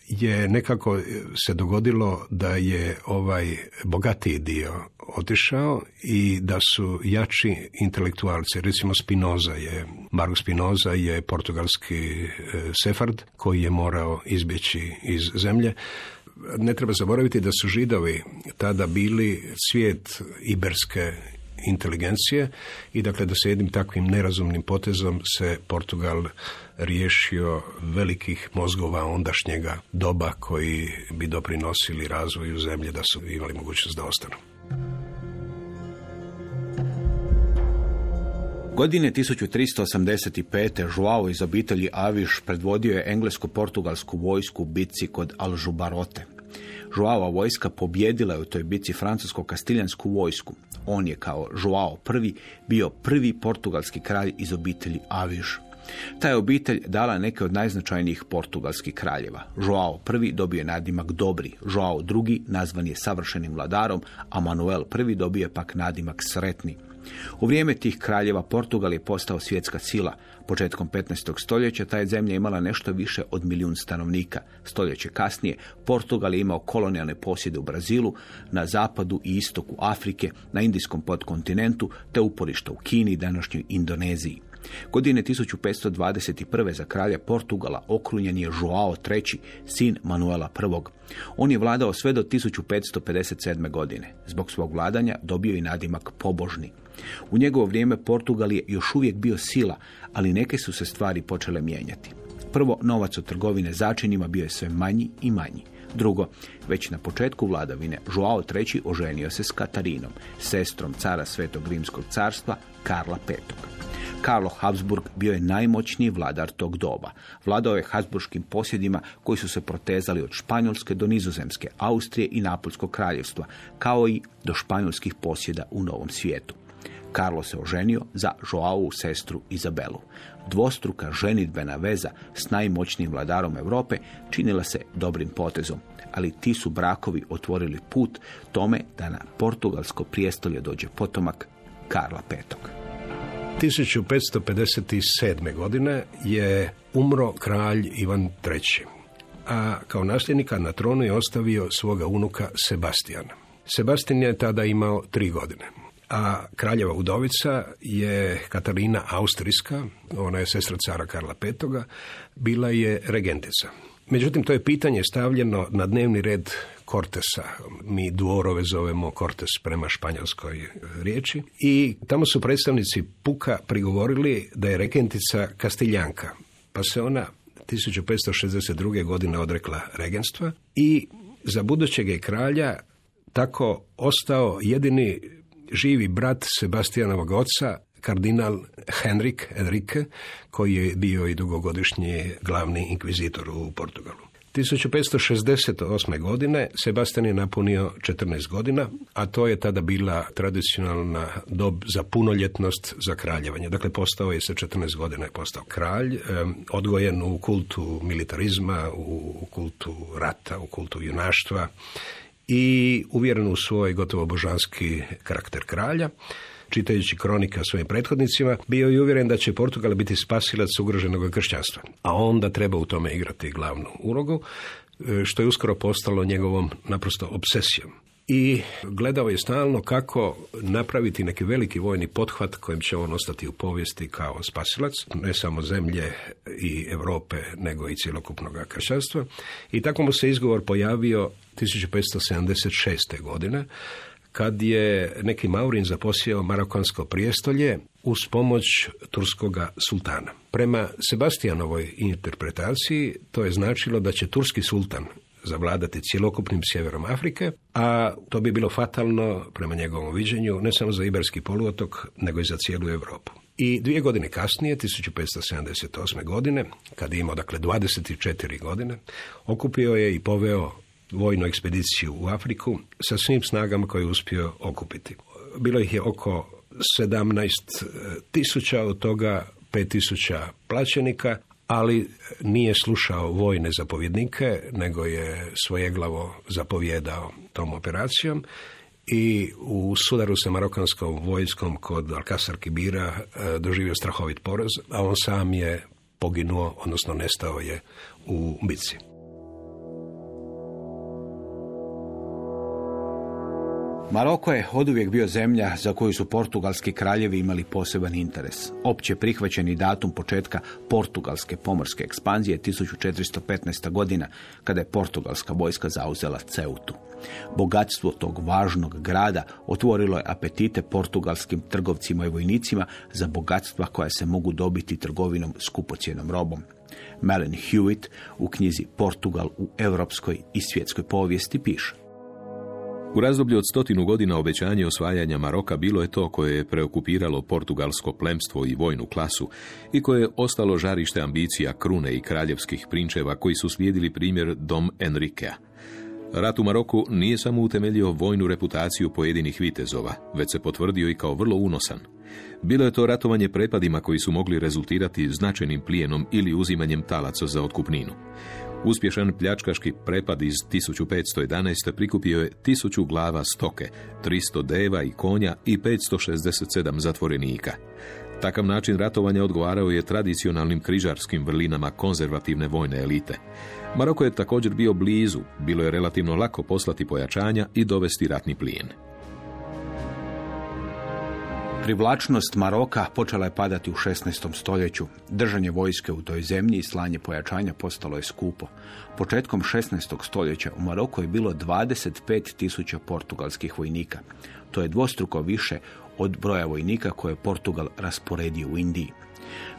[SPEAKER 4] je nekako se dogodilo da je ovaj bogatiji dio otišao i da su jači intelektualci, recimo Spinoza je, Marko Spinoza je portugalski e, sefard koji je morao izbjeći iz zemlje. Ne treba zaboraviti da su židovi tada bili svijet iberske inteligencije i dakle da se jednim takvim nerazumnim potezom se Portugal riješio velikih mozgova ondašnjega doba koji bi doprinosili razvoju zemlje da su imali mogućnost da ostanu.
[SPEAKER 2] Godine 1385. Joao iz obitelji Aviš predvodio je englesko-portugalsku vojsku u bitci kod Alžubarote. Joao vojska pobjedila je u toj bitci francusko-kastiljansku vojsku. On je kao Joao prvi bio prvi portugalski kralj iz obitelji Aviš. Ta je obitelj dala neke od najznačajnijih portugalskih kraljeva. Joao prvi dobio je nadimak Dobri, Joao drugi nazvan je savršenim vladarom, a Manuel prvi dobio je pak nadimak Sretni. U vrijeme tih kraljeva Portugal je postao svjetska sila. Početkom 15. stoljeća ta je zemlja imala nešto više od milijun stanovnika. Stoljeće kasnije Portugal je imao kolonijalne posjede u Brazilu, na zapadu i istoku Afrike, na Indijskom podkontinentu, te uporišta u Kini i današnjoj Indoneziji. Godine 1521. za kralja Portugala okrunjen je Joao III, sin Manuela I. On je vladao sve do 1557. godine. Zbog svog vladanja dobio i nadimak pobožni. U njegovo vrijeme Portugal je još uvijek bio sila, ali neke su se stvari počele mijenjati. Prvo, novac od trgovine začinima bio je sve manji i manji. Drugo, već na početku vladavine Joao III. oženio se s Katarinom, sestrom cara Svetog Rimskog carstva Karla V. Karlo Habsburg bio je najmoćniji vladar tog doba. Vladao je Habsburgskim posjedima koji su se protezali od Španjolske do Nizozemske, Austrije i Napolskog kraljevstva, kao i do španjolskih posjeda u Novom svijetu. Karlo se oženio za Joaovu sestru Izabelu. Dvostruka ženitbena veza s najmoćnijim vladarom Europe činila se dobrim potezom, ali ti su brakovi otvorili put tome da na portugalsko prijestolje dođe potomak Karla V.
[SPEAKER 4] 1557. godine je umro kralj Ivan III. A kao nasljednika na tronu je ostavio svoga unuka Sebastijana. Sebastian je tada imao tri godine. A kraljeva udovica je Katarina Austrijska, ona je sestra cara Karla V. Bila je regentica. Međutim, to je pitanje stavljeno na dnevni red Cortesa. Mi dvorove zovemo Cortes prema španjolskoj riječi. I tamo su predstavnici Puka prigovorili da je regentica Kastiljanka. Pa se ona 1562. godine odrekla regenstva i za budućeg je kralja tako ostao jedini živi brat Sebastijanovog oca, kardinal Henrik Enrique, koji je bio i dugogodišnji glavni inkvizitor u Portugalu. 1568. godine Sebastian je napunio 14 godina, a to je tada bila tradicionalna dob za punoljetnost za kraljevanje. Dakle, postao je sa 14 godina je postao kralj, odgojen u kultu militarizma, u kultu rata, u kultu junaštva i uvjeren u svoj gotovo božanski karakter kralja čitajući kronika svojim prethodnicima, bio je uvjeren da će Portugal biti spasilac ugroženog kršćanstva. A onda treba u tome igrati glavnu ulogu. e, što je uskoro postalo njegovom naprosto obsesijom. I gledao je stalno kako napraviti neki veliki vojni pothvat kojim će on ostati u povijesti kao spasilac, ne samo zemlje i Europe, nego i cjelokupnog kršćanstva. I tako mu se izgovor pojavio 1576. godine, kad je neki Maurin zaposjeo marokansko prijestolje uz pomoć turskoga sultana. Prema Sebastijanovoj interpretaciji to je značilo da će turski sultan zavladati cjelokupnim sjeverom Afrike, a to bi bilo fatalno, prema njegovom viđenju, ne samo za Iberski poluotok, nego i za cijelu Europu. I dvije godine kasnije, 1578. godine, kad je imao dakle 24 godine, okupio je i poveo vojnu ekspediciju u Afriku sa svim snagama koje je uspio okupiti. Bilo ih je oko 17 tisuća, od toga 5 tisuća plaćenika, ali nije slušao vojne zapovjednike, nego je svojeglavo zapovjedao tom operacijom i u sudaru sa marokanskom vojskom kod Alcasar Kibira e, doživio strahovit poraz, a on sam je poginuo, odnosno nestao je u bici.
[SPEAKER 2] Maroko je oduvijek bio zemlja za koju su portugalski kraljevi imali poseban interes. Opće prihvaćeni datum početka portugalske pomorske ekspanzije 1415. godina, kada je portugalska vojska zauzela Ceutu. Bogatstvo tog važnog grada otvorilo je apetite portugalskim trgovcima i vojnicima za bogatstva koja se mogu dobiti trgovinom skupocjenom robom. Melanie Hewitt u knjizi Portugal u europskoj i svjetskoj povijesti piše.
[SPEAKER 3] U razdoblju od stotinu godina obećanje osvajanja Maroka bilo je to koje je preokupiralo portugalsko plemstvo i vojnu klasu i koje je ostalo žarište ambicija krune i kraljevskih prinčeva koji su slijedili primjer Dom Enriquea. Rat u Maroku nije samo utemeljio vojnu reputaciju pojedinih vitezova, već se potvrdio i kao vrlo unosan. Bilo je to ratovanje prepadima koji su mogli rezultirati značajnim plijenom ili uzimanjem talaca za otkupninu. Uspješan pljačkaški prepad iz 1511. prikupio je tisuću glava stoke, 300 deva i konja i 567 zatvorenika. Takav način ratovanja odgovarao je tradicionalnim križarskim vrlinama konzervativne vojne elite. Maroko je također bio blizu, bilo je relativno lako poslati pojačanja i dovesti ratni plijen.
[SPEAKER 2] Privlačnost Maroka počela je padati u 16. stoljeću. Držanje vojske u toj zemlji i slanje pojačanja postalo je skupo. Početkom 16. stoljeća u Maroku je bilo 25 tisuća portugalskih vojnika. To je dvostruko više od broja vojnika koje je Portugal rasporedio u Indiji.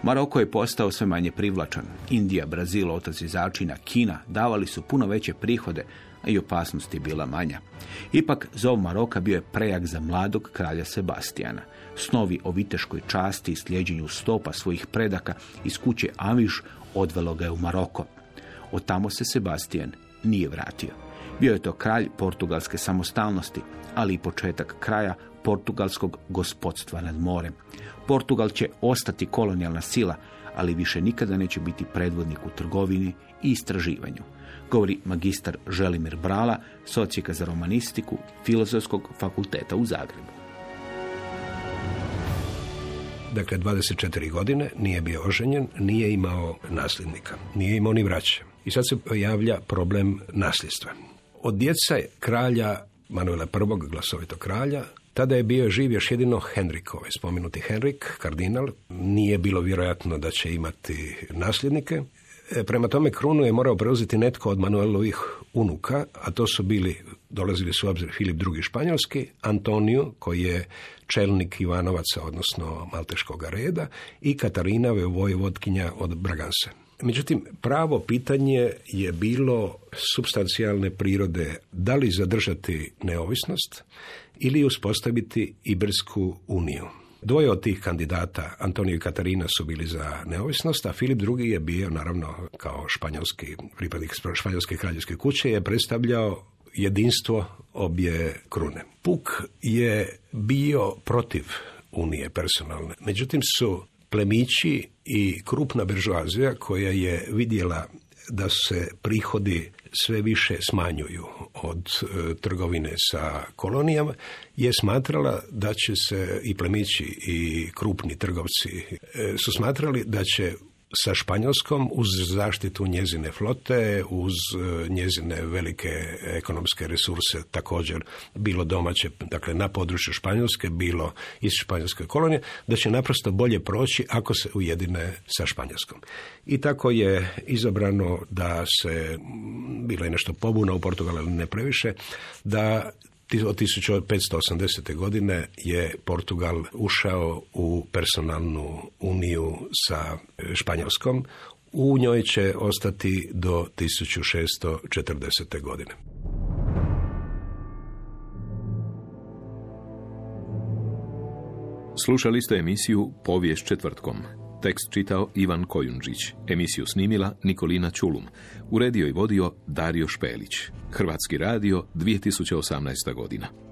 [SPEAKER 2] Maroko je postao sve manje privlačan. Indija, Brazil, otac začina, Kina davali su puno veće prihode, a i opasnost je bila manja. Ipak, zov Maroka bio je prejak za mladog kralja Sebastijana. Snovi o viteškoj časti i slijeđenju stopa svojih predaka iz kuće Aviš odvelo ga je u Maroko. Od tamo se Sebastijan nije vratio. Bio je to kralj portugalske samostalnosti, ali i početak kraja portugalskog gospodstva nad morem. Portugal će ostati kolonijalna sila, ali više nikada neće biti predvodnik u trgovini i istraživanju. Govori magistar Želimir Brala, socijeka za romanistiku Filozofskog fakulteta u Zagrebu.
[SPEAKER 4] Dakle, 24 godine, nije bio oženjen, nije imao nasljednika, nije imao ni vraće. I sad se pojavlja problem nasljedstva. Od djeca kralja Manuela I, glasovitog kralja, tada je bio živ još jedino Henrik, ovaj spomenuti Henrik, kardinal. Nije bilo vjerojatno da će imati nasljednike. E, prema tome krunu je morao preuzeti netko od Manuelovih unuka, a to su bili, dolazili su u obzir Filip II. Španjolski, Antonio, koji je čelnik Ivanovaca, odnosno Malteškog reda, i Katarina, vojvodkinja od Braganse. Međutim, pravo pitanje je bilo substancijalne prirode da li zadržati neovisnost ili uspostaviti Ibersku uniju. Dvoje od tih kandidata, Antonio i Katarina, su bili za neovisnost, a Filip II. je bio, naravno, kao španjolski pripadnik španjolske kraljevske kuće, je predstavljao jedinstvo obje krune. Puk je bio protiv unije personalne. Međutim su plemići i krupna beržuazija koja je vidjela da se prihodi sve više smanjuju od e, trgovine sa kolonijama, je smatrala da će se i plemići i krupni trgovci e, su smatrali da će sa Španjolskom uz zaštitu njezine flote, uz e, njezine velike ekonomske resurse također bilo domaće, dakle na području Španjolske, bilo iz Španjolske kolonije, da će naprosto bolje proći ako se ujedine sa Španjolskom. I tako je izabrano da se, bilo je nešto pobuna u Portugalu, ali ne previše, da od 1580. godine je Portugal ušao u personalnu uniju sa Španjolskom. U njoj će ostati do 1640. godine.
[SPEAKER 3] Slušali ste emisiju Povijest četvrtkom. Tekst čitao Ivan Kojundžić. Emisiju snimila Nikolina Čulum. Uredio i vodio Dario Špelić. Hrvatski radio 2018. godina.